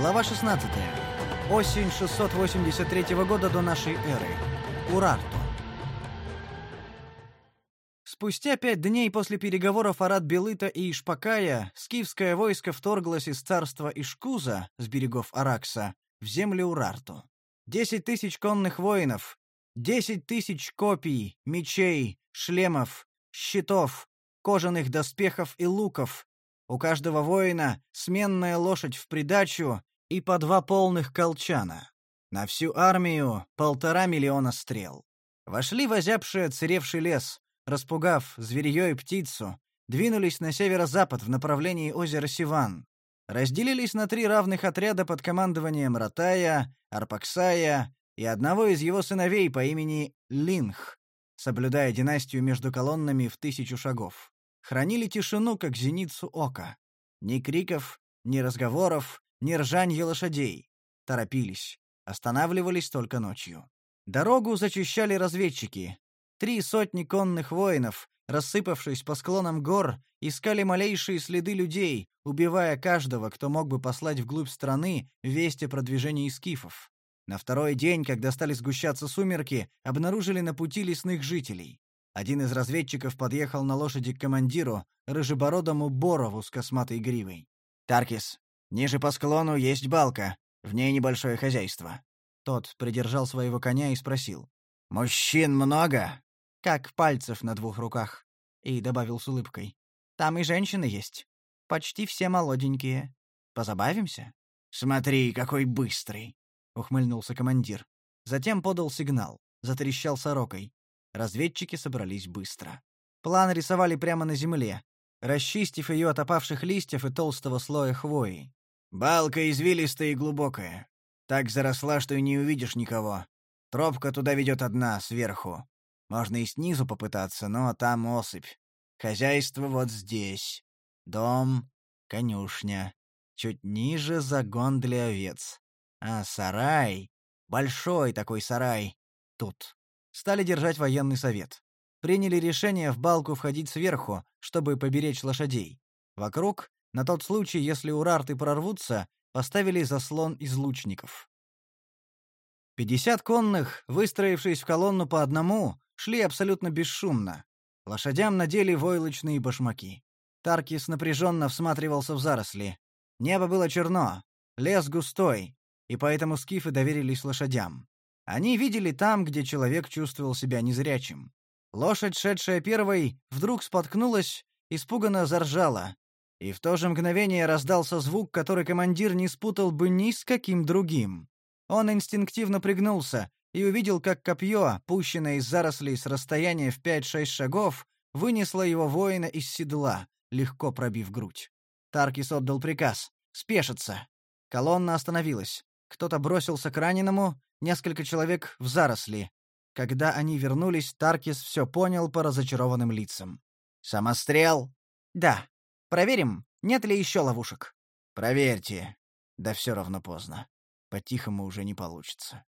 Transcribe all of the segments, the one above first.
Глава 16. Осень 683 года до нашей эры. Урарту. Спустя пять дней после переговоров Арат Белыта и Ишпакая скифское войско вторглось из царства Ишкуза с берегов Аракса в землю Урарту. Десять тысяч конных воинов, десять тысяч копий, мечей, шлемов, щитов, кожаных доспехов и луков. У каждого воина сменная лошадь в придачу и по два полных колчана. На всю армию полтора миллиона стрел. Вошли в озябший лес, распугав зверьё и птицу, двинулись на северо-запад в направлении озера Сиван. Разделились на три равных отряда под командованием Ратая, Арпаксая и одного из его сыновей по имени Линх, соблюдая династию между колоннами в тысячу шагов. Хранили тишину, как зеницу ока. Ни криков, ни разговоров, ни ржанья лошадей. Торопились. Останавливались только ночью. Дорогу зачищали разведчики. Три сотни конных воинов, рассыпавшись по склонам гор, искали малейшие следы людей, убивая каждого, кто мог бы послать вглубь страны весть о продвижении скифов. На второй день, когда стали сгущаться сумерки, обнаружили на пути лесных жителей. Один из разведчиков подъехал на лошади к командиру, рыжебородому Борову с косматой гривой. «Таркис, ниже по склону есть балка, в ней небольшое хозяйство». Тот придержал своего коня и спросил. «Мужчин много?» «Как пальцев на двух руках», и добавил с улыбкой. «Там и женщины есть. Почти все молоденькие. Позабавимся?» «Смотри, какой быстрый!» — ухмыльнулся командир. Затем подал сигнал. Затрещал сорокой. Разведчики собрались быстро. План рисовали прямо на земле, расчистив ее от опавших листьев и толстого слоя хвои. «Балка извилистая и глубокая. Так заросла, что и не увидишь никого. Тропка туда ведет одна, сверху. Можно и снизу попытаться, но там осыпь. Хозяйство вот здесь. Дом, конюшня. Чуть ниже загон для овец. А сарай, большой такой сарай, тут. Стали держать военный совет. Приняли решение в балку входить сверху, чтобы поберечь лошадей. Вокруг, на тот случай, если урарты прорвутся, поставили заслон из лучников. Пятьдесят конных, выстроившись в колонну по одному, шли абсолютно бесшумно. Лошадям надели войлочные башмаки. Таркис напряженно всматривался в заросли. Небо было черно, лес густой, и поэтому скифы доверились лошадям. Они видели там, где человек чувствовал себя незрячим. Лошадь, шедшая первой, вдруг споткнулась, испуганно заржала. И в то же мгновение раздался звук, который командир не спутал бы ни с каким другим. Он инстинктивно пригнулся и увидел, как копье, пущенное из зарослей с расстояния в 5-6 шагов, вынесло его воина из седла, легко пробив грудь. Таркис отдал приказ спешиться. Колонна остановилась. Кто-то бросился к раненому, несколько человек в заросли. Когда они вернулись, Таркис все понял по разочарованным лицам. «Самострел?» «Да. Проверим, нет ли еще ловушек?» «Проверьте. Да все равно поздно. По-тихому уже не получится».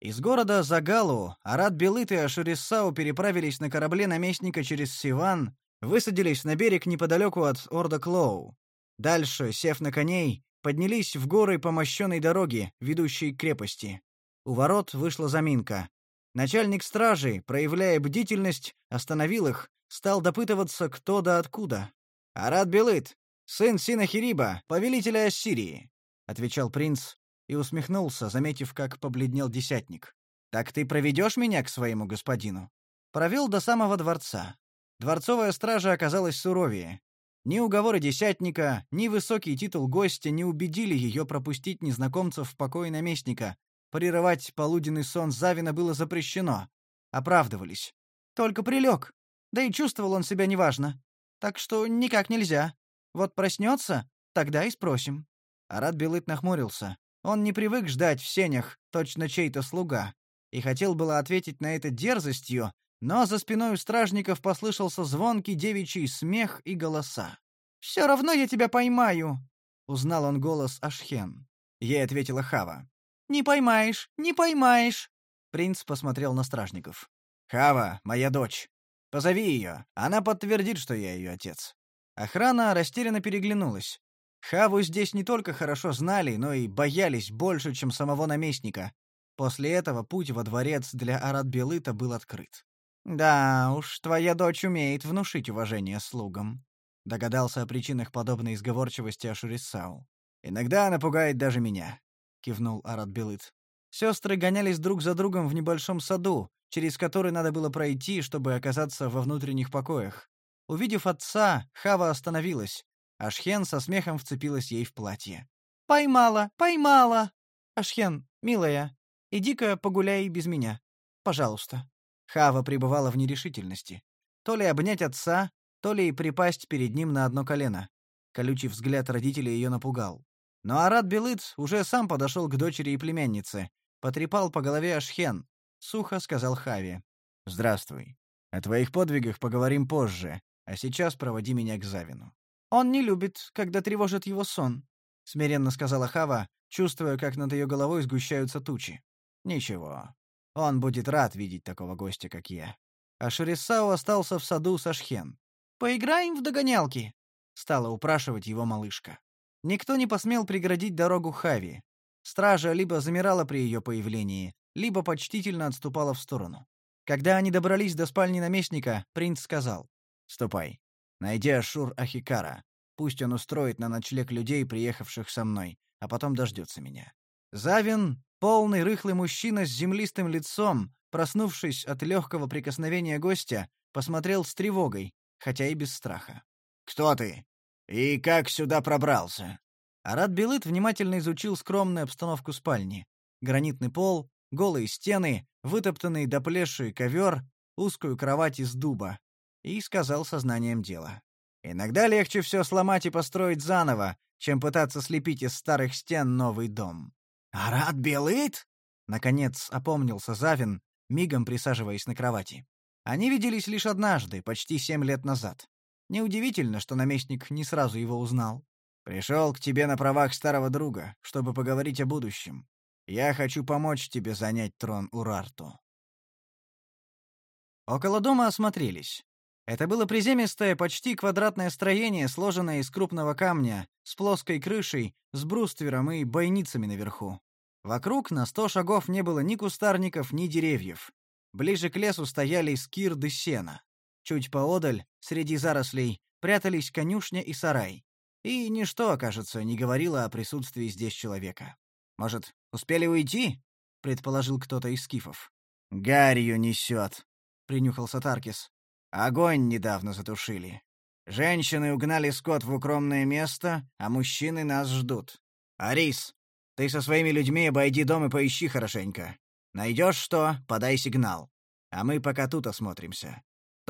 Из города Загалу Арат Белыт и Ашурисау переправились на корабле наместника через Сиван, высадились на берег неподалеку от Орда Клоу. Дальше, сев на коней, поднялись в горы по мощенной дороге, ведущей к крепости. У ворот вышла заминка. Начальник стражи, проявляя бдительность, остановил их, стал допытываться, кто да откуда. «Арат Белыт, сын Синахириба, повелителя Ассирии», — отвечал принц и усмехнулся, заметив, как побледнел десятник. «Так ты проведешь меня к своему господину?» Провел до самого дворца. Дворцовая стража оказалась суровее. Ни уговоры десятника, ни высокий титул гостя не убедили ее пропустить незнакомцев в покое наместника. Прерывать полуденный сон Завина было запрещено. Оправдывались. Только прилег. Да и чувствовал он себя неважно. Так что никак нельзя. Вот проснется, тогда и спросим. Арат Белыт нахмурился. Он не привык ждать в сенях, точно чей-то слуга. И хотел было ответить на это дерзостью, но за спиной у стражников послышался звонкий девичий смех и голоса. «Все равно я тебя поймаю!» — узнал он голос Ашхен. Ей ответила Хава. «Не поймаешь, не поймаешь!» Принц посмотрел на стражников. «Хава, моя дочь. Позови ее, она подтвердит, что я ее отец». Охрана растерянно переглянулась. Хаву здесь не только хорошо знали, но и боялись больше, чем самого наместника. После этого путь во дворец для Арат-Белыта был открыт. «Да уж, твоя дочь умеет внушить уважение слугам», — догадался о причинах подобной изговорчивости Ашурисау. «Иногда она пугает даже меня», — кивнул Арат-Белыт. Сестры гонялись друг за другом в небольшом саду, через который надо было пройти, чтобы оказаться во внутренних покоях. Увидев отца, Хава остановилась. Ашхен со смехом вцепилась ей в платье. «Поймала, поймала! Ашхен, милая, иди-ка погуляй без меня. Пожалуйста». Хава пребывала в нерешительности. То ли обнять отца, то ли припасть перед ним на одно колено. Колючий взгляд родителей ее напугал. Но Арат Белыц уже сам подошел к дочери и племяннице, потрепал по голове Ашхен, сухо сказал Хаве. «Здравствуй. О твоих подвигах поговорим позже, а сейчас проводи меня к Завину». «Он не любит, когда тревожит его сон», — смиренно сказала Хава, чувствуя, как над ее головой сгущаются тучи. «Ничего. Он будет рад видеть такого гостя, как я». А Шерисау остался в саду с Ашхен. «Поиграем в догонялки», — стала упрашивать его малышка. Никто не посмел преградить дорогу Хави. Стража либо замирала при ее появлении, либо почтительно отступала в сторону. Когда они добрались до спальни наместника, принц сказал: "Ступай. Найди Ашур Ахикара. Пусть он устроит на ночлег людей, приехавших со мной, а потом дождется меня". Завин, полный рыхлый мужчина с землистым лицом, проснувшись от легкого прикосновения гостя, посмотрел с тревогой, хотя и без страха. «Кто ты? И как сюда пробрался?» Арат Белыт внимательно изучил скромную обстановку спальни. Гранитный пол, голые стены, вытоптанный до плеши ковер, узкую кровать из дуба. И сказал сознанием дела. «Иногда легче все сломать и построить заново, чем пытаться слепить из старых стен новый дом». «Арат Белыт?» Наконец опомнился Завин, мигом присаживаясь на кровати. Они виделись лишь однажды, почти семь лет назад. Неудивительно, что наместник не сразу его узнал. Пришел к тебе на правах старого друга, чтобы поговорить о будущем. Я хочу помочь тебе занять трон Урарту. Около дома осмотрелись. Это было приземистое, почти квадратное строение, сложенное из крупного камня, с плоской крышей, с бруствером и бойницами наверху. Вокруг на сто шагов не было ни кустарников, ни деревьев. Ближе к лесу стояли скирды сена. Чуть поодаль, среди зарослей, прятались конюшня и сарай. И ничто, кажется, не говорило о присутствии здесь человека. Может, успели уйти? предположил кто-то из скифов. Гарью несет, принюхался Таркис. Огонь недавно затушили. Женщины угнали скот в укромное место, а мужчины нас ждут. Арис, ты со своими людьми обойди дом и поищи хорошенько. Найдешь что, подай сигнал. А мы пока тут осмотримся.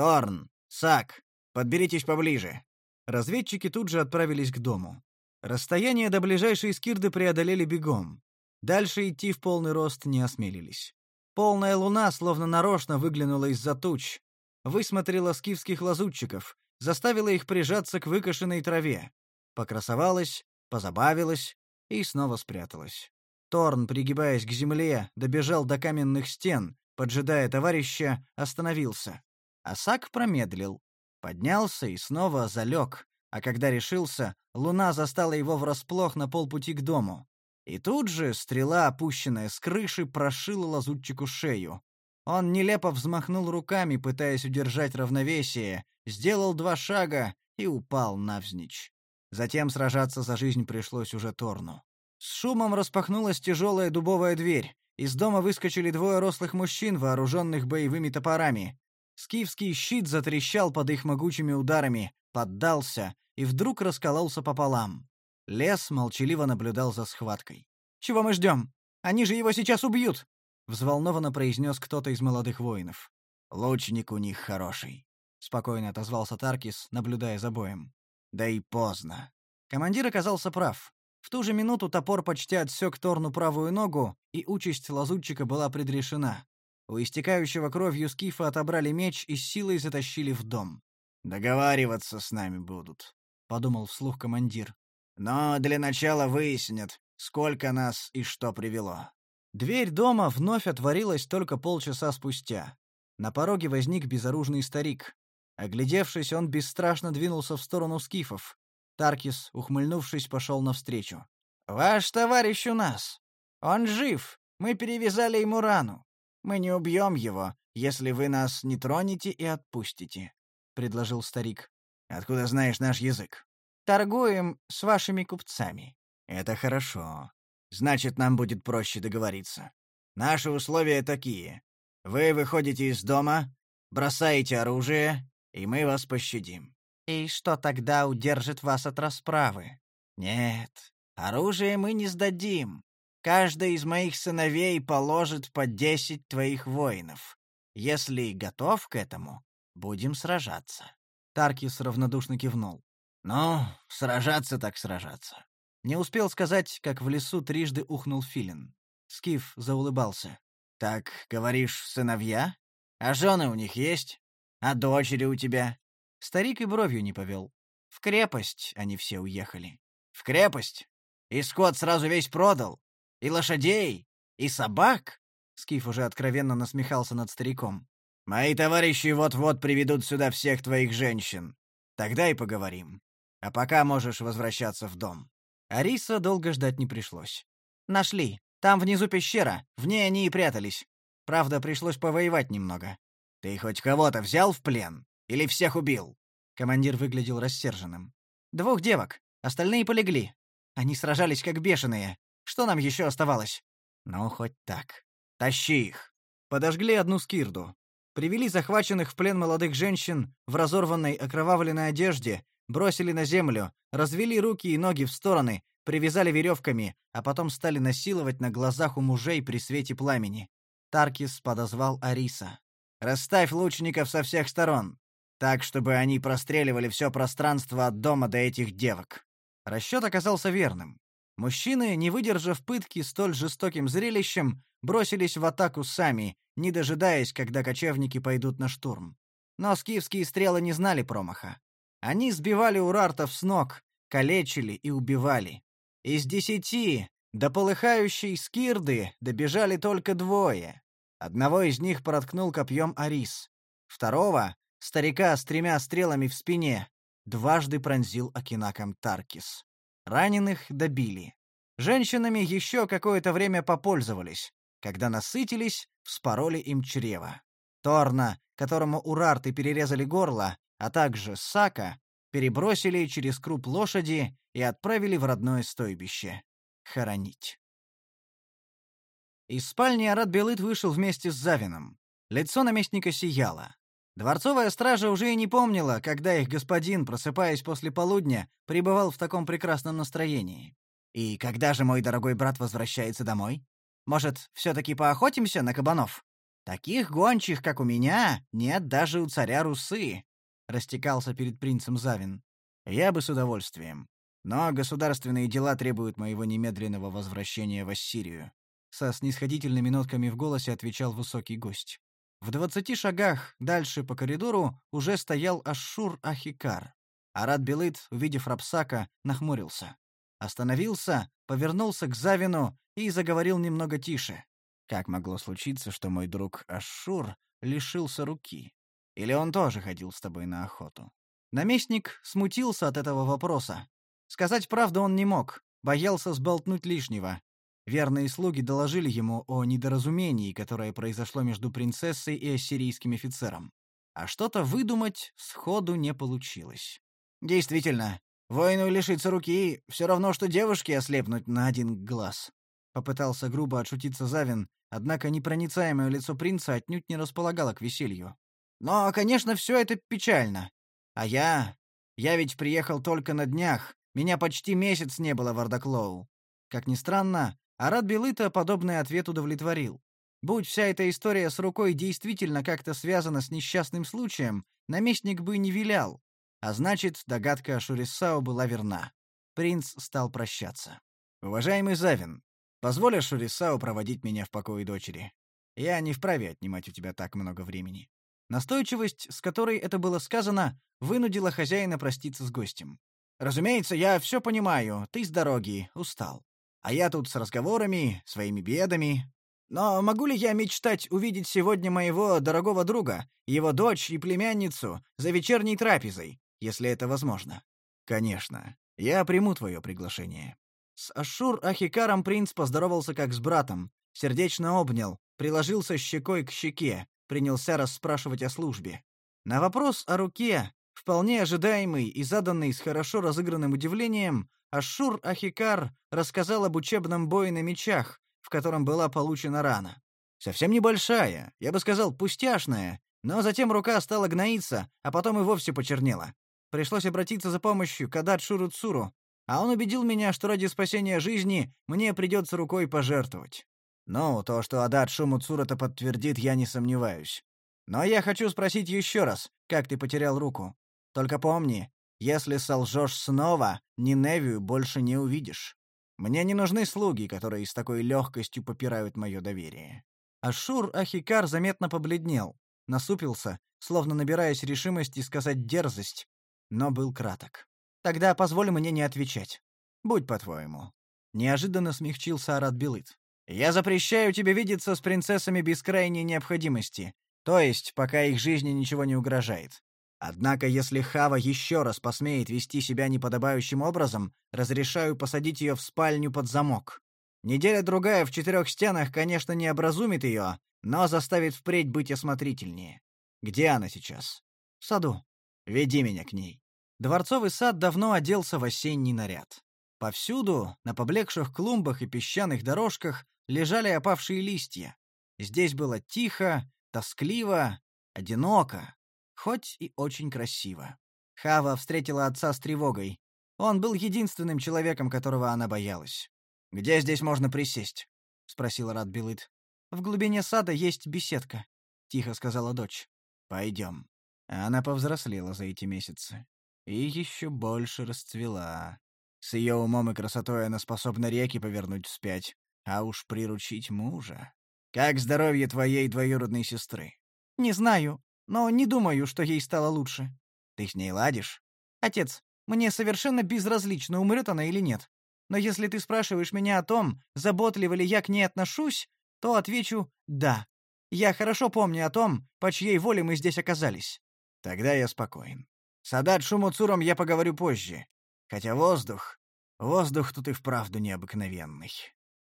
Торн, Сак, подберитесь поближе. Разведчики тут же отправились к дому. Расстояние до ближайшей скирды преодолели бегом. Дальше идти в полный рост не осмелились. Полная луна словно нарочно выглянула из-за туч, высмотрела скифских лазутчиков, заставила их прижаться к выкошенной траве. Покрасовалась, позабавилась и снова спряталась. Торн, пригибаясь к земле, добежал до каменных стен, поджидая товарища, остановился. Асак промедлил, Поднялся и снова залег, а когда решился, луна застала его врасплох на полпути к дому. И тут же стрела, опущенная с крыши, прошила лазутчику шею. Он нелепо взмахнул руками, пытаясь удержать равновесие, сделал два шага и упал навзничь. Затем сражаться за жизнь пришлось уже Торну. С шумом распахнулась тяжелая дубовая дверь. Из дома выскочили двое рослых мужчин, вооруженных боевыми топорами. Скифский щит затрещал под их могучими ударами, поддался и вдруг раскололся пополам. Лес молчаливо наблюдал за схваткой. «Чего мы ждем? Они же его сейчас убьют!» — взволнованно произнес кто-то из молодых воинов. «Лучник у них хороший», — спокойно отозвался Таркис, наблюдая за боем. «Да и поздно». Командир оказался прав. В ту же минуту топор почти отсек Торну правую ногу, и участь лазутчика была предрешена. У истекающего кровью скифа отобрали меч и силой затащили в дом. «Договариваться с нами будут», — подумал вслух командир. «Но для начала выяснят, сколько нас и что привело». Дверь дома вновь отворилась только полчаса спустя. На пороге возник безоружный старик. Оглядевшись, он бесстрашно двинулся в сторону скифов. Таркис, ухмыльнувшись, пошел навстречу. «Ваш товарищ у нас. Он жив. Мы перевязали ему рану. Мы не убьем его, если вы нас не тронете и отпустите», — предложил старик. «Откуда знаешь наш язык?» «Торгуем с вашими купцами». «Это хорошо. Значит, нам будет проще договориться. Наши условия такие. Вы выходите из дома, бросаете оружие, и мы вас пощадим. И что тогда удержит вас от расправы? Нет, оружие мы не сдадим. Каждый из моих сыновей положит по десять твоих воинов. Если готов к этому, будем сражаться. Таркис равнодушно кивнул. Ну, сражаться так сражаться. Не успел сказать, как в лесу трижды ухнул филин. Скиф заулыбался. «Так, говоришь, сыновья? А жены у них есть? А дочери у тебя?» Старик и бровью не повел. В крепость они все уехали. «В крепость? И скот сразу весь продал? И лошадей? И собак?» Скиф уже откровенно насмехался над стариком. «Мои товарищи вот-вот приведут сюда всех твоих женщин. Тогда и поговорим. А пока можешь возвращаться в дом». Ариса долго ждать не пришлось. «Нашли. Там внизу пещера, в ней они и прятались. Правда, пришлось повоевать немного. Ты хоть кого-то взял в плен? Или всех убил?» Командир выглядел рассерженным. «Двух девок. Остальные полегли. Они сражались как бешеные. Что нам еще оставалось?» «Ну, хоть так. Тащи их». Подожгли одну скирду. Привели захваченных в плен молодых женщин в разорванной окровавленной одежде, бросили на землю, развели руки и ноги в стороны, привязали веревками, а потом стали насиловать на глазах у мужей при свете пламени. Таркис подозвал Ариса. «Расставь лучников со всех сторон, так, чтобы они простреливали все пространство от дома до этих девок». Расчет оказался верным. Мужчины, не выдержав пытки столь жестоким зрелищем, бросились в атаку сами, не дожидаясь, когда кочевники пойдут на штурм. Но скифские стрелы не знали промаха. Они сбивали урартов с ног, калечили и убивали. Из десяти до полыхающей скирды добежали только двое. Одного из них проткнул копьем Арис. Второго, старика с тремя стрелами в спине, дважды пронзил Акинаком Таркис. Раненых добили. Женщинами еще какое-то время попользовались. Когда насытились, вспороли им чрево. Торна, которому урарты перерезали горло, а также Сака, перебросили через круп лошади и отправили в родное стойбище. Хоронить. Из спальни Арат Белыт вышел вместе с Завином. Лицо наместника сияло. Дворцовая стража уже и не помнила, когда их господин, просыпаясь после полудня, пребывал в таком прекрасном настроении. «И когда же мой дорогой брат возвращается домой? Может, все-таки поохотимся на кабанов? Таких гончих, как у меня, нет даже у царя Русы растекался перед принцем Завин. Я бы с удовольствием. Но государственные дела требуют моего немедленного возвращения в Ассирию. Со снисходительными нотками в голосе отвечал высокий гость. В двадцати шагах дальше по коридору уже стоял Ашшур Ахикар. Арат Белыт, увидев Рапсака, нахмурился. Остановился, повернулся к Завину и заговорил немного тише. Как могло случиться, что мой друг Ашшур лишился руки? Или он тоже ходил с тобой на охоту?» Наместник смутился от этого вопроса. Сказать правду он не мог, боялся сболтнуть лишнего. Верные слуги доложили ему о недоразумении, которое произошло между принцессой и ассирийским офицером. А что-то выдумать сходу не получилось. Действительно, воину лишиться руки все равно, что девушке ослепнуть на один глаз. Попытался грубо отшутиться Завин, однако непроницаемое лицо принца отнюдь не располагало к веселью. Но, конечно, все это печально. А я... Я ведь приехал только на днях. Меня почти месяц не было в Ардаклоу. Как ни странно, Арат Белыта подобный ответ удовлетворил. Будь вся эта история с рукой действительно как-то связана с несчастным случаем, наместник бы не вилял. А значит, догадка Шурисау была верна. Принц стал прощаться. «Уважаемый Завин, позволь Шурисау проводить меня в покое дочери. Я не вправе отнимать у тебя так много времени». Настойчивость, с которой это было сказано, вынудила хозяина проститься с гостем. «Разумеется, я все понимаю, ты с дороги, устал. А я тут с разговорами, своими бедами. Но могу ли я мечтать увидеть сегодня моего дорогого друга, его дочь и племянницу, за вечерней трапезой, если это возможно?» «Конечно. Я приму твое приглашение». С Ашур-Ахикаром принц поздоровался как с братом, сердечно обнял, приложился щекой к щеке, принялся расспрашивать о службе. На вопрос о руке, вполне ожидаемый и заданный с хорошо разыгранным удивлением, Ашур-Ахикар рассказал об учебном бое на мечах, в котором была получена рана. Совсем небольшая, я бы сказал, пустяшная, но затем рука стала гноиться, а потом и вовсе почернела. Пришлось обратиться за помощью к Адат Шуруцуру, а он убедил меня, что ради спасения жизни мне придется рукой пожертвовать. Ну, то, что Адат Шумуцур это подтвердит, я не сомневаюсь. Но я хочу спросить еще раз, как ты потерял руку. Только помни, если солжешь снова, Ниневию больше не увидишь. Мне не нужны слуги, которые с такой легкостью попирают мое доверие». Ашур Ахикар заметно побледнел, насупился, словно набираясь решимости сказать дерзость, но был краток. «Тогда позволь мне не отвечать. Будь по-твоему». Неожиданно смягчился Арат Белыт. «Я запрещаю тебе видеться с принцессами без крайней необходимости, то есть, пока их жизни ничего не угрожает. Однако, если Хава еще раз посмеет вести себя неподобающим образом, разрешаю посадить ее в спальню под замок. Неделя-другая в четырех стенах, конечно, не образумит ее, но заставит впредь быть осмотрительнее. Где она сейчас? В саду. Веди меня к ней. Дворцовый сад давно оделся в осенний наряд. Повсюду, на поблекших клумбах и песчаных дорожках, лежали опавшие листья. Здесь было тихо, тоскливо, одиноко, хоть и очень красиво. Хава встретила отца с тревогой. Он был единственным человеком, которого она боялась. «Где здесь можно присесть?» — спросил Радбилыт. «В глубине сада есть беседка», — тихо сказала дочь. «Пойдем». Она повзрослела за эти месяцы. И еще больше расцвела. С ее умом и красотой она способна реки повернуть вспять, а уж приручить мужа. «Как здоровье твоей двоюродной сестры?» «Не знаю но не думаю, что ей стало лучше. Ты с ней ладишь? Отец, мне совершенно безразлично, умрет она или нет. Но если ты спрашиваешь меня о том, заботливо ли я к ней отношусь, то отвечу «да». Я хорошо помню о том, по чьей воле мы здесь оказались. Тогда я спокоен. С Адат Шумуцуром я поговорю позже. Хотя воздух... Воздух тут и вправду необыкновенный.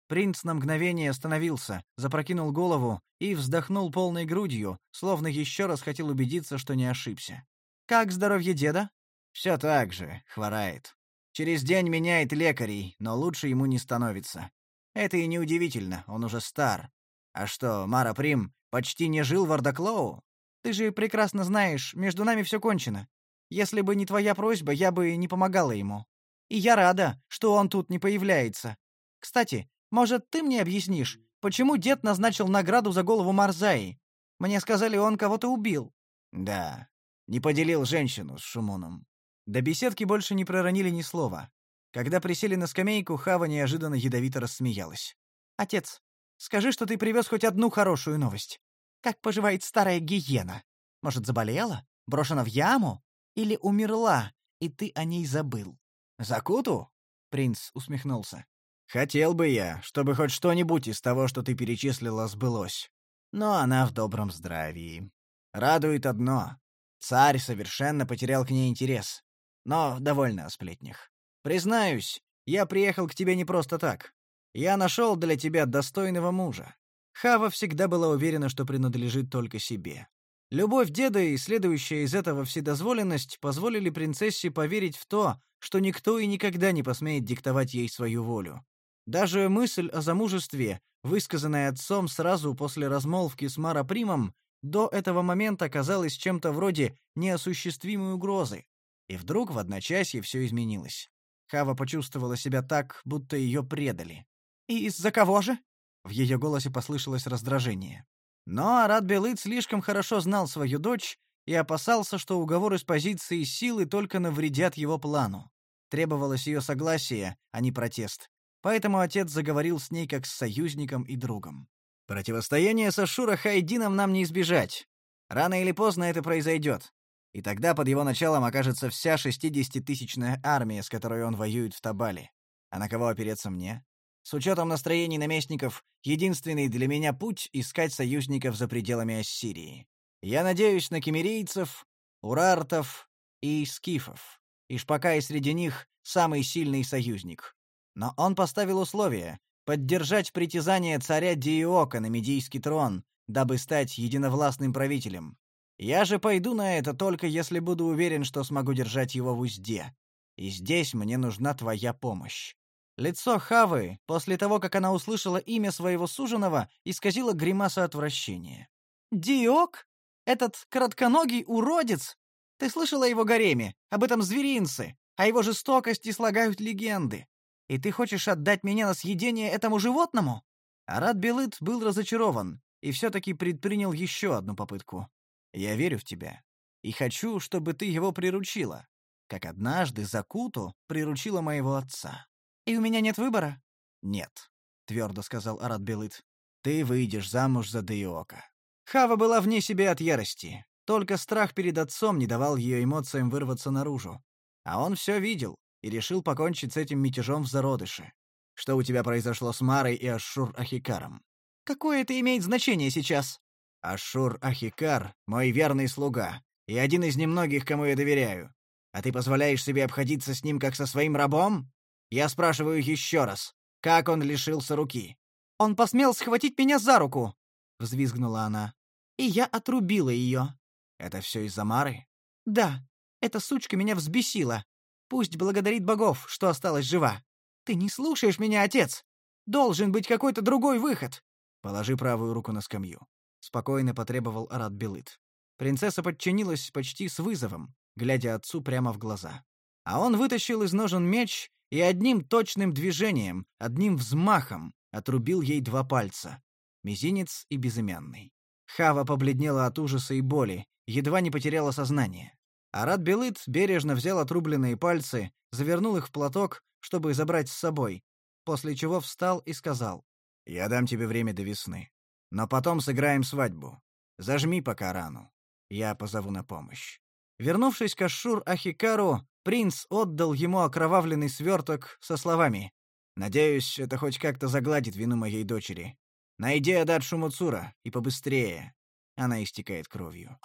Принц на мгновение остановился, запрокинул голову и вздохнул полной грудью, словно еще раз хотел убедиться, что не ошибся. «Как здоровье деда?» «Все так же, хворает. Через день меняет лекарей, но лучше ему не становится. Это и неудивительно, он уже стар. А что, Мара Прим почти не жил в Ардаклоу? Ты же прекрасно знаешь, между нами все кончено. Если бы не твоя просьба, я бы не помогала ему. И я рада, что он тут не появляется. Кстати, может, ты мне объяснишь, почему дед назначил награду за голову Марзаи? Мне сказали, он кого-то убил. Да, не поделил женщину с Шумоном. До беседки больше не проронили ни слова. Когда присели на скамейку, Хава неожиданно ядовито рассмеялась. «Отец, скажи, что ты привез хоть одну хорошую новость. Как поживает старая гиена? Может, заболела? Брошена в яму? Или умерла, и ты о ней забыл?» «Закуту?» — принц усмехнулся. Хотел бы я, чтобы хоть что-нибудь из того, что ты перечислила, сбылось. Но она в добром здравии. Радует одно. Царь совершенно потерял к ней интерес. Но довольно о сплетнях. Признаюсь, я приехал к тебе не просто так. Я нашел для тебя достойного мужа. Хава всегда была уверена, что принадлежит только себе. Любовь деда и следующая из этого вседозволенность позволили принцессе поверить в то, что никто и никогда не посмеет диктовать ей свою волю. Даже мысль о замужестве, высказанная отцом сразу после размолвки с Мара Примом, до этого момента казалась чем-то вроде неосуществимой угрозы. И вдруг в одночасье все изменилось. Хава почувствовала себя так, будто ее предали. «И из-за кого же?» В ее голосе послышалось раздражение. Но Арат Белыт слишком хорошо знал свою дочь и опасался, что уговоры с позиции силы только навредят его плану. Требовалось ее согласие, а не протест. Поэтому отец заговорил с ней как с союзником и другом. «Противостояние с Ашура Хайдином нам не избежать. Рано или поздно это произойдет. И тогда под его началом окажется вся шестидесятитысячная армия, с которой он воюет в Табале. А на кого опереться мне? С учетом настроений наместников, единственный для меня путь — искать союзников за пределами Ассирии. Я надеюсь на кемерийцев, урартов и скифов. И пока и среди них самый сильный союзник. Но он поставил условие — поддержать притязание царя Диока на Медийский трон, дабы стать единовластным правителем. Я же пойду на это только если буду уверен, что смогу держать его в узде. И здесь мне нужна твоя помощь. Лицо Хавы, после того, как она услышала имя своего суженого, исказило гримаса отвращения. «Диок? Этот коротконогий уродец? Ты слышала его гареме, об этом зверинце, о его жестокости слагают легенды. И ты хочешь отдать меня на съедение этому животному?» Арат Белыт был разочарован и все-таки предпринял еще одну попытку. «Я верю в тебя и хочу, чтобы ты его приручила, как однажды Закуту приручила моего отца». «И у меня нет выбора?» «Нет», — твердо сказал Арат Белыт. «Ты выйдешь замуж за Деиока». Хава была вне себя от ярости. Только страх перед отцом не давал ее эмоциям вырваться наружу. А он все видел и решил покончить с этим мятежом в зародыше. Что у тебя произошло с Марой и Ашур-Ахикаром? Какое это имеет значение сейчас? Ашур-Ахикар — мой верный слуга, и один из немногих, кому я доверяю. А ты позволяешь себе обходиться с ним как со своим рабом? Я спрашиваю еще раз, как он лишился руки? Он посмел схватить меня за руку, взвизгнула она. И я отрубила ее. Это все из-за Мары? Да. Эта сучка меня взбесила. Пусть благодарит богов, что осталась жива. Ты не слушаешь меня, отец. Должен быть какой-то другой выход. Положи правую руку на скамью, спокойно потребовал Арат Белыт. Принцесса подчинилась почти с вызовом, глядя отцу прямо в глаза. А он вытащил из ножен меч и одним точным движением, одним взмахом отрубил ей два пальца — мизинец и безымянный. Хава побледнела от ужаса и боли, едва не потеряла сознание. Арат Белыт бережно взял отрубленные пальцы, завернул их в платок, чтобы забрать с собой, после чего встал и сказал, «Я дам тебе время до весны, но потом сыграем свадьбу. Зажми пока рану. Я позову на помощь». Вернувшись к Ашур-Ахикару, Принц отдал ему окровавленный сверток со словами «Надеюсь, это хоть как-то загладит вину моей дочери. Найди Адат Шумуцура, и побыстрее. Она истекает кровью».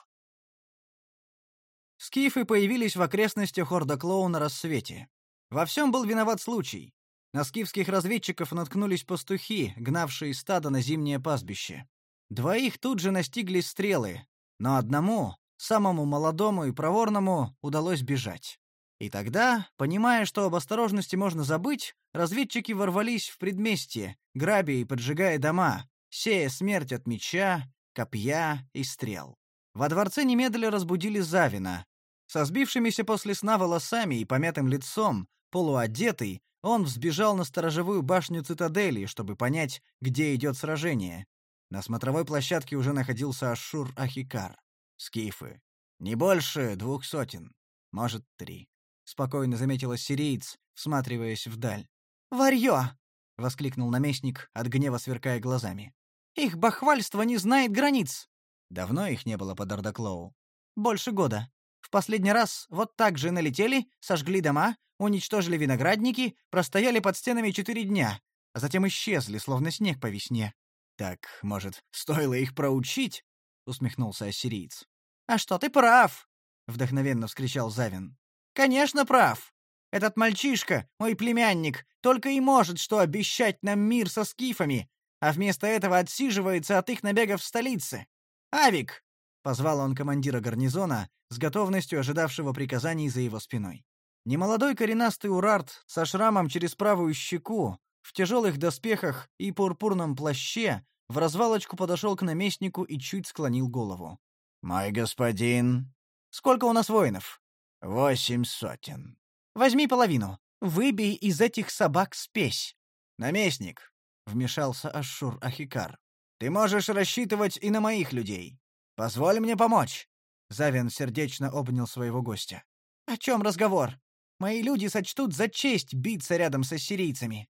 Скифы появились в окрестностях Орда-Клоу на рассвете. Во всем был виноват случай. На скифских разведчиков наткнулись пастухи, гнавшие стадо на зимнее пастбище. Двоих тут же настигли стрелы, но одному, самому молодому и проворному, удалось бежать. И тогда, понимая, что об осторожности можно забыть, разведчики ворвались в предместье, грабя и поджигая дома, сея смерть от меча, копья и стрел. Во дворце немедля разбудили Завина. Со сбившимися после сна волосами и помятым лицом, полуодетый, он взбежал на сторожевую башню цитадели, чтобы понять, где идет сражение. На смотровой площадке уже находился Ашур-Ахикар. Скифы. Не больше двух сотен. Может, три. — спокойно заметила сириец, всматриваясь вдаль. «Варьё!» — воскликнул наместник, от гнева сверкая глазами. «Их бахвальство не знает границ!» Давно их не было под Ордоклоу. «Больше года. Последний раз вот так же налетели, сожгли дома, уничтожили виноградники, простояли под стенами четыре дня, а затем исчезли, словно снег по весне. Так, может, стоило их проучить?» — усмехнулся ассириец. «А что, ты прав!» — вдохновенно вскричал Завин. Конечно, прав. Этот мальчишка, мой племянник, только и может что обещать нам мир со скифами, а вместо этого отсиживается от их набегов в столице. Авик, позвал он командира гарнизона, с готовностью ожидавшего приказаний за его спиной. Немолодой коренастый урарт со шрамом через правую щеку, в тяжелых доспехах и пурпурном плаще, в развалочку подошел к наместнику и чуть склонил голову. «Мой господин...» «Сколько у нас воинов?» Восемь сотен. Возьми половину. Выбей из этих собак спесь. Наместник, вмешался Ашур Ахикар. Ты можешь рассчитывать и на моих людей. Позволь мне помочь. Завин сердечно обнял своего гостя. О чем разговор? Мои люди сочтут за честь биться рядом со сирийцами.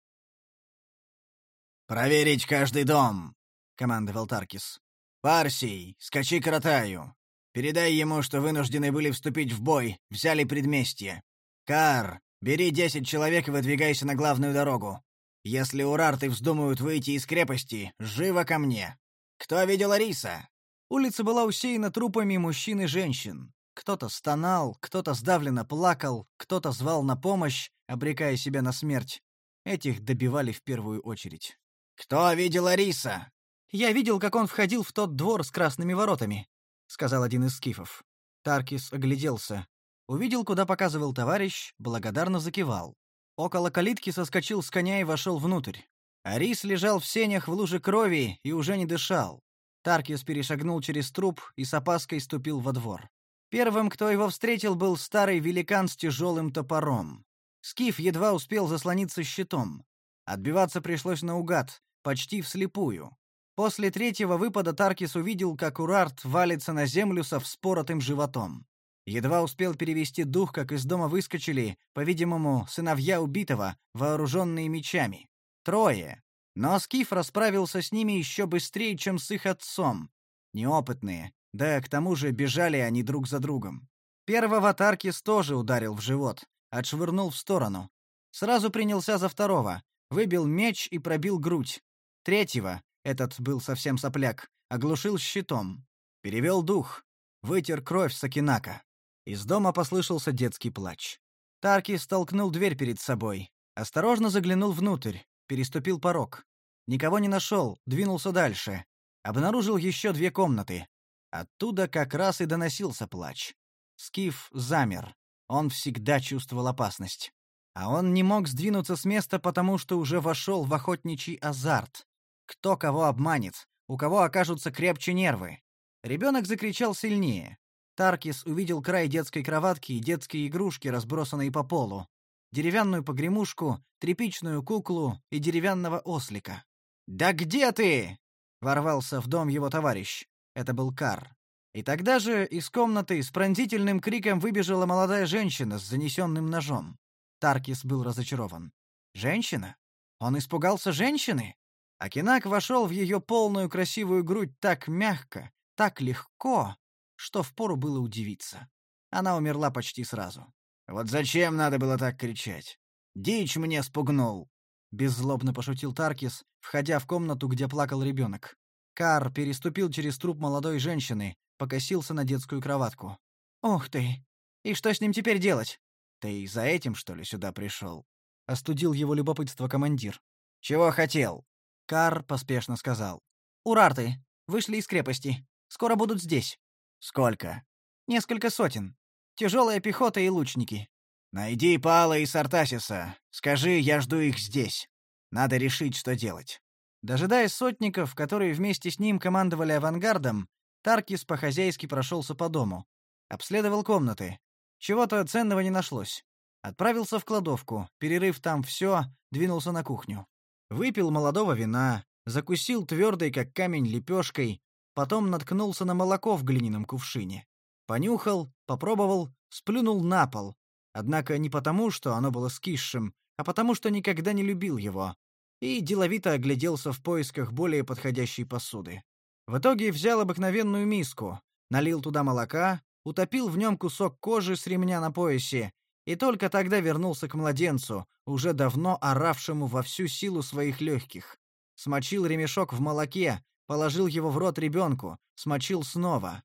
Проверить каждый дом, командовал Таркис. Парсий, скачи к Ротаю. Передай ему, что вынуждены были вступить в бой, взяли предместье. Кар, бери десять человек и выдвигайся на главную дорогу. Если урарты вздумают выйти из крепости, живо ко мне. Кто видел Ариса?» Улица была усеяна трупами мужчин и женщин. Кто-то стонал, кто-то сдавленно плакал, кто-то звал на помощь, обрекая себя на смерть. Этих добивали в первую очередь. «Кто видел Ариса?» «Я видел, как он входил в тот двор с красными воротами», — сказал один из скифов. Таркис огляделся. Увидел, куда показывал товарищ, благодарно закивал. Около калитки соскочил с коня и вошел внутрь. Арис лежал в сенях в луже крови и уже не дышал. Таркис перешагнул через труп и с опаской ступил во двор. Первым, кто его встретил, был старый великан с тяжелым топором. Скиф едва успел заслониться щитом. Отбиваться пришлось наугад, почти вслепую. После третьего выпада Таркис увидел, как Урарт валится на землю со вспоротым животом. Едва успел перевести дух, как из дома выскочили, по-видимому, сыновья убитого, вооруженные мечами. Трое. Но Скиф расправился с ними еще быстрее, чем с их отцом. Неопытные, да к тому же бежали они друг за другом. Первого Таркис тоже ударил в живот, отшвырнул в сторону. Сразу принялся за второго, выбил меч и пробил грудь. Третьего, этот был совсем сопляк, оглушил щитом. Перевел дух, вытер кровь Сакинака. Из дома послышался детский плач. Тарки столкнул дверь перед собой, осторожно заглянул внутрь, переступил порог. Никого не нашел, двинулся дальше. Обнаружил еще две комнаты. Оттуда как раз и доносился плач. Скиф замер. Он всегда чувствовал опасность. А он не мог сдвинуться с места, потому что уже вошел в охотничий азарт. Кто кого обманет, у кого окажутся крепче нервы. Ребенок закричал сильнее. Таркис увидел край детской кроватки и детские игрушки, разбросанные по полу. Деревянную погремушку, тряпичную куклу и деревянного ослика. «Да где ты?» — ворвался в дом его товарищ. Это был Кар. И тогда же из комнаты с пронзительным криком выбежала молодая женщина с занесенным ножом. Таркис был разочарован. Женщина? Он испугался женщины? Акинак вошел в ее полную красивую грудь так мягко, так легко, что впору было удивиться. Она умерла почти сразу. «Вот зачем надо было так кричать? Дичь мне спугнул!» Беззлобно пошутил Таркис, входя в комнату, где плакал ребенок. Кар переступил через труп молодой женщины, покосился на детскую кроватку. «Ух ты! И что с ним теперь делать?» «Ты за этим, что ли, сюда пришел?» — остудил его любопытство командир. «Чего хотел?» Кар поспешно сказал. «Урарты! Вышли из крепости. Скоро будут здесь». «Сколько?» «Несколько сотен. Тяжелая пехота и лучники». «Найди Пала и Сартасиса. Скажи, я жду их здесь. Надо решить, что делать». Дожидаясь сотников, которые вместе с ним командовали авангардом, Таркис по-хозяйски прошелся по дому. Обследовал комнаты. Чего-то ценного не нашлось. Отправился в кладовку, перерыв там все, двинулся на кухню. Выпил молодого вина, закусил твердой, как камень, лепешкой, потом наткнулся на молоко в глиняном кувшине. Понюхал, попробовал, сплюнул на пол. Однако не потому, что оно было скисшим, а потому, что никогда не любил его. И деловито огляделся в поисках более подходящей посуды. В итоге взял обыкновенную миску, налил туда молока, утопил в нем кусок кожи с ремня на поясе и только тогда вернулся к младенцу, уже давно оравшему во всю силу своих легких. Смочил ремешок в молоке, положил его в рот ребенку, смочил снова.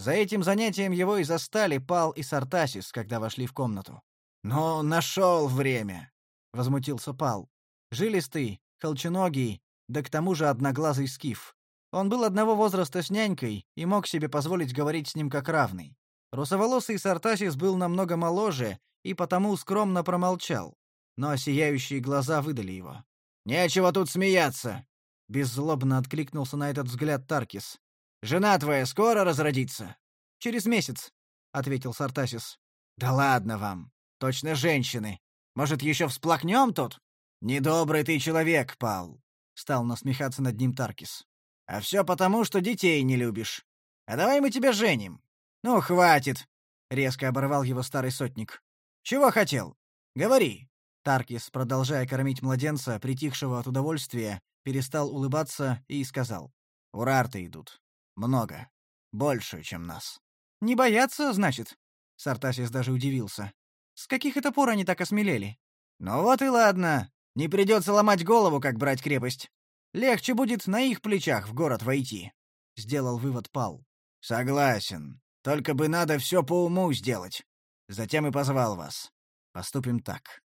За этим занятием его и застали Пал и Сартасис, когда вошли в комнату. «Ну, нашел время!» — возмутился Пал. Жилистый, колченогий, да к тому же одноглазый скиф. Он был одного возраста с нянькой и мог себе позволить говорить с ним как равный. Русоволосый Сартасис был намного моложе и потому скромно промолчал, но сияющие глаза выдали его. «Нечего тут смеяться!» — беззлобно откликнулся на этот взгляд Таркис. «Жена твоя скоро разродится?» «Через месяц», — ответил Сартасис. «Да ладно вам! Точно женщины! Может, еще всплакнем тут?» «Недобрый ты человек, Пал!» — стал насмехаться над ним Таркис. А все потому, что детей не любишь. А давай мы тебя женим. Ну, хватит, резко оборвал его старый сотник. Чего хотел? Говори. Таркис, продолжая кормить младенца, притихшего от удовольствия, перестал улыбаться и сказал: "Урарты идут. Много. Больше, чем нас". "Не боятся, значит?" Сартасис даже удивился. "С каких это пор они так осмелели?" "Ну вот и ладно. Не придется ломать голову, как брать крепость. Легче будет на их плечах в город войти, сделал вывод Пал. Согласен. Только бы надо все по уму сделать. Затем и позвал вас. Поступим так.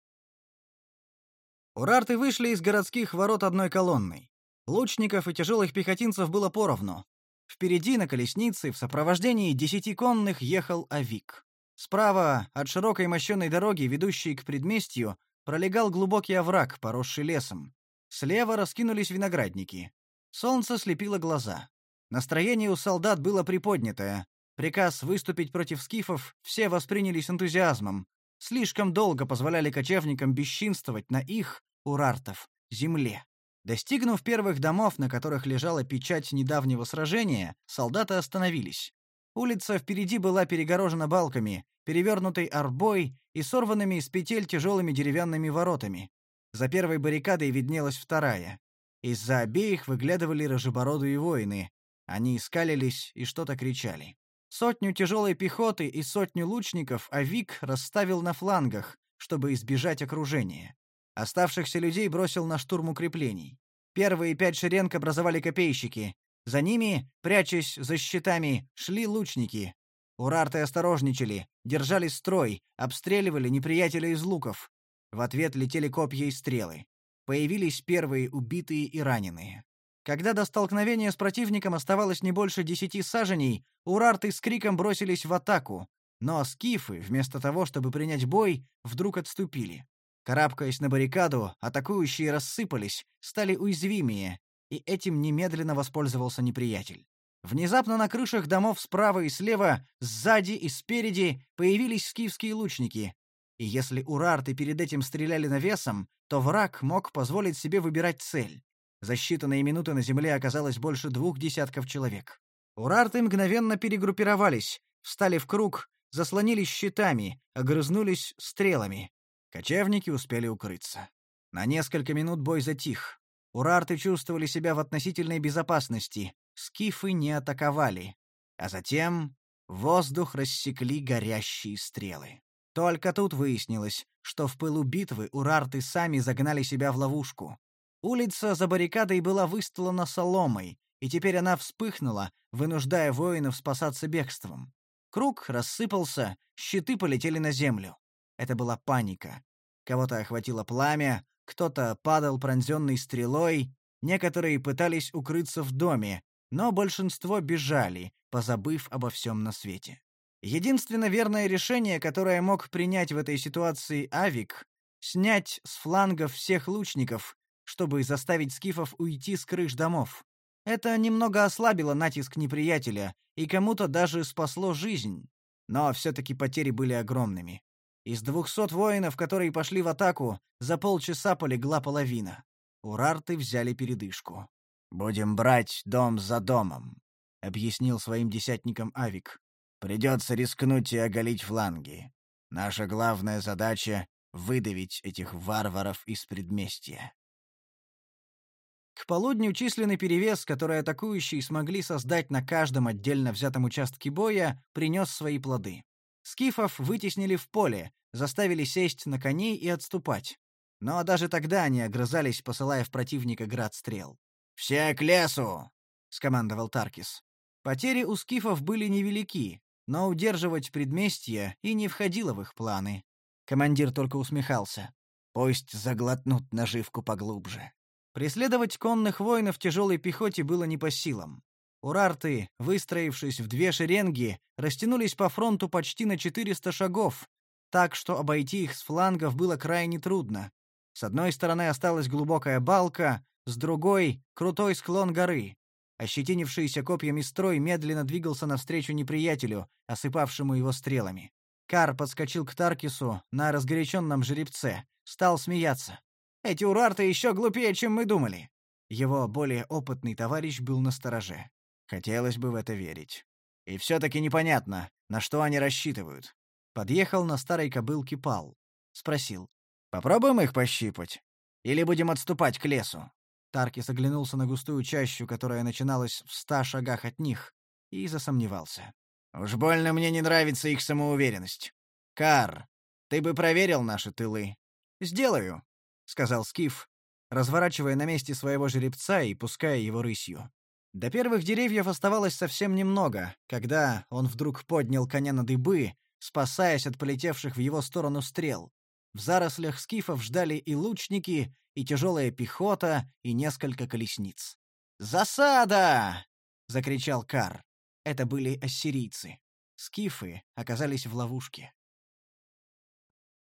Урарты вышли из городских ворот одной колонной. Лучников и тяжелых пехотинцев было поровну. Впереди на колеснице в сопровождении десяти конных ехал Авик. Справа от широкой мощенной дороги, ведущей к предместью, пролегал глубокий овраг, поросший лесом. Слева раскинулись виноградники. Солнце слепило глаза. Настроение у солдат было приподнятое. Приказ выступить против скифов все восприняли с энтузиазмом. Слишком долго позволяли кочевникам бесчинствовать на их, урартов, земле. Достигнув первых домов, на которых лежала печать недавнего сражения, солдаты остановились. Улица впереди была перегорожена балками, перевернутой арбой и сорванными из петель тяжелыми деревянными воротами. За первой баррикадой виднелась вторая. Из-за обеих выглядывали рыжебородые воины. Они скалились и что-то кричали. Сотню тяжелой пехоты и сотню лучников Авик расставил на флангах, чтобы избежать окружения. Оставшихся людей бросил на штурм укреплений. Первые пять шеренг образовали копейщики. За ними, прячась за щитами, шли лучники. Урарты осторожничали, держали строй, обстреливали неприятеля из луков. В ответ летели копья и стрелы. Появились первые убитые и раненые. Когда до столкновения с противником оставалось не больше десяти саженей, урарты с криком бросились в атаку, но скифы, вместо того, чтобы принять бой, вдруг отступили. Карабкаясь на баррикаду, атакующие рассыпались, стали уязвимее, и этим немедленно воспользовался неприятель. Внезапно на крышах домов справа и слева, сзади и спереди появились скифские лучники. И если урарты перед этим стреляли навесом, то враг мог позволить себе выбирать цель. За считанные минуты на земле оказалось больше двух десятков человек. Урарты мгновенно перегруппировались, встали в круг, заслонились щитами, огрызнулись стрелами. Кочевники успели укрыться. На несколько минут бой затих. Урарты чувствовали себя в относительной безопасности, скифы не атаковали. А затем воздух рассекли горящие стрелы. Только тут выяснилось, что в пылу битвы урарты сами загнали себя в ловушку. Улица за баррикадой была выстлана соломой, и теперь она вспыхнула, вынуждая воинов спасаться бегством. Круг рассыпался, щиты полетели на землю. Это была паника. Кого-то охватило пламя, кто-то падал пронзенный стрелой, некоторые пытались укрыться в доме, но большинство бежали, позабыв обо всем на свете. Единственно верное решение, которое мог принять в этой ситуации Авик, снять с флангов всех лучников, чтобы заставить скифов уйти с крыш домов. Это немного ослабило натиск неприятеля, и кому-то даже спасло жизнь. Но все-таки потери были огромными. Из двухсот воинов, которые пошли в атаку, за полчаса полегла половина. Урарты взяли передышку. «Будем брать дом за домом», — объяснил своим десятникам Авик. «Придется рискнуть и оголить фланги. Наша главная задача — выдавить этих варваров из предместья». К полудню численный перевес, который атакующие смогли создать на каждом отдельно взятом участке боя, принес свои плоды. Скифов вытеснили в поле, заставили сесть на коней и отступать. Но даже тогда они огрызались, посылая в противника град стрел. «Все к лесу!» — скомандовал Таркис. Потери у скифов были невелики, но удерживать предместье и не входило в их планы. Командир только усмехался. «Пусть заглотнут наживку поглубже». Преследовать конных воинов тяжелой пехоте было не по силам. Урарты, выстроившись в две шеренги, растянулись по фронту почти на 400 шагов, так что обойти их с флангов было крайне трудно. С одной стороны осталась глубокая балка, с другой — крутой склон горы. Ощетинившийся копьями строй медленно двигался навстречу неприятелю, осыпавшему его стрелами. Кар подскочил к Таркису на разгоряченном жеребце, стал смеяться. «Эти урарты еще глупее, чем мы думали!» Его более опытный товарищ был на стороже. Хотелось бы в это верить. И все-таки непонятно, на что они рассчитывают. Подъехал на старой кобылке Пал. Спросил. «Попробуем их пощипать? Или будем отступать к лесу?» Таркис оглянулся на густую чащу, которая начиналась в ста шагах от них, и засомневался. «Уж больно мне не нравится их самоуверенность. Кар, ты бы проверил наши тылы?» «Сделаю», — сказал Скиф, разворачивая на месте своего жеребца и пуская его рысью. До первых деревьев оставалось совсем немного, когда он вдруг поднял коня на дыбы, спасаясь от полетевших в его сторону стрел. В зарослях скифов ждали и лучники, и тяжелая пехота, и несколько колесниц. «Засада!» — закричал Кар. Это были ассирийцы. Скифы оказались в ловушке.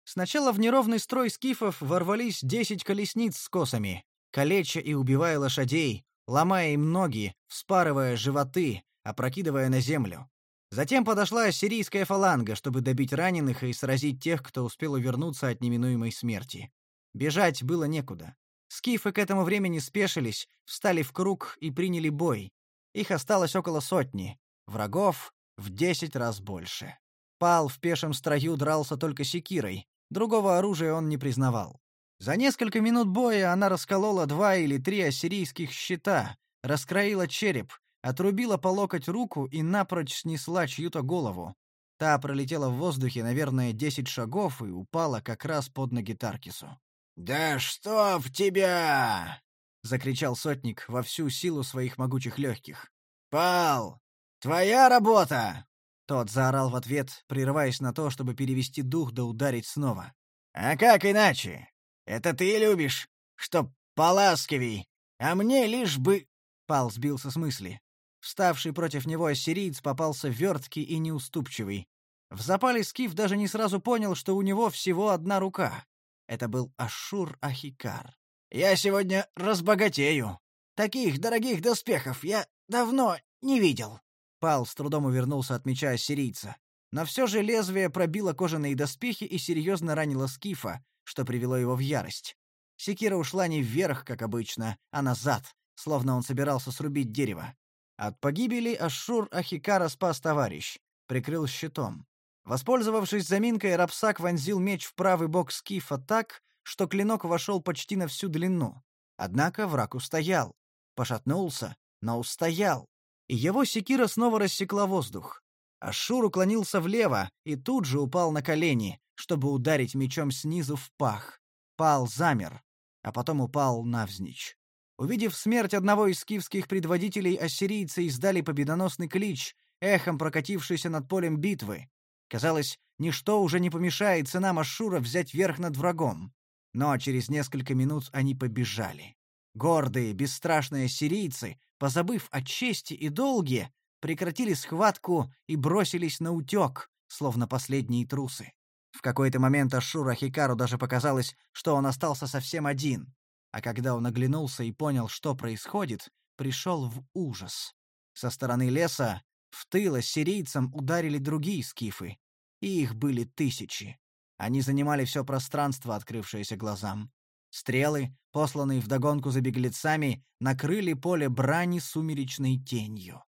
Сначала в неровный строй скифов ворвались десять колесниц с косами, калеча и убивая лошадей, ломая им ноги, вспарывая животы, опрокидывая на землю. Затем подошла ассирийская фаланга, чтобы добить раненых и сразить тех, кто успел увернуться от неминуемой смерти. Бежать было некуда. Скифы к этому времени спешились, встали в круг и приняли бой. Их осталось около сотни. Врагов в десять раз больше. Пал в пешем строю дрался только секирой. Другого оружия он не признавал. За несколько минут боя она расколола два или три ассирийских щита, раскроила череп, отрубила по локоть руку и напрочь снесла чью-то голову. Та пролетела в воздухе, наверное, десять шагов и упала как раз под ноги Таркису. «Да что в тебя!» — закричал сотник во всю силу своих могучих легких. «Пал! Твоя работа!» Тот заорал в ответ, прерываясь на то, чтобы перевести дух да ударить снова. «А как иначе? Это ты любишь, чтоб поласковей, а мне лишь бы...» Пал сбился с мысли. Вставший против него ассириец попался верткий и неуступчивый. В запале Скиф даже не сразу понял, что у него всего одна рука. Это был Ашур Ахикар. «Я сегодня разбогатею. Таких дорогих доспехов я давно не видел». Пал с трудом увернулся от меча ассирийца. Но все же лезвие пробило кожаные доспехи и серьезно ранило Скифа, что привело его в ярость. Секира ушла не вверх, как обычно, а назад, словно он собирался срубить дерево. От погибели Ашур Ахикара спас товарищ, прикрыл щитом. Воспользовавшись заминкой, Рапсак вонзил меч в правый бок Скифа так, что клинок вошел почти на всю длину. Однако враг устоял. Пошатнулся, но устоял. И его секира снова рассекла воздух. Ашур уклонился влево и тут же упал на колени, чтобы ударить мечом снизу в пах. Пал замер, а потом упал навзничь. Увидев смерть одного из скифских предводителей, ассирийцы издали победоносный клич, эхом прокатившийся над полем битвы. Казалось, ничто уже не помешает сынам Ашура взять верх над врагом. Но через несколько минут они побежали. Гордые, бесстрашные сирийцы, позабыв о чести и долге, прекратили схватку и бросились на утек, словно последние трусы. В какой-то момент Ашура Хикару даже показалось, что он остался совсем один. А когда он оглянулся и понял, что происходит, пришел в ужас. Со стороны леса в тыл сирийцам ударили другие скифы. И их были тысячи. Они занимали все пространство, открывшееся глазам. Стрелы, посланные вдогонку за беглецами, накрыли поле брани сумеречной тенью.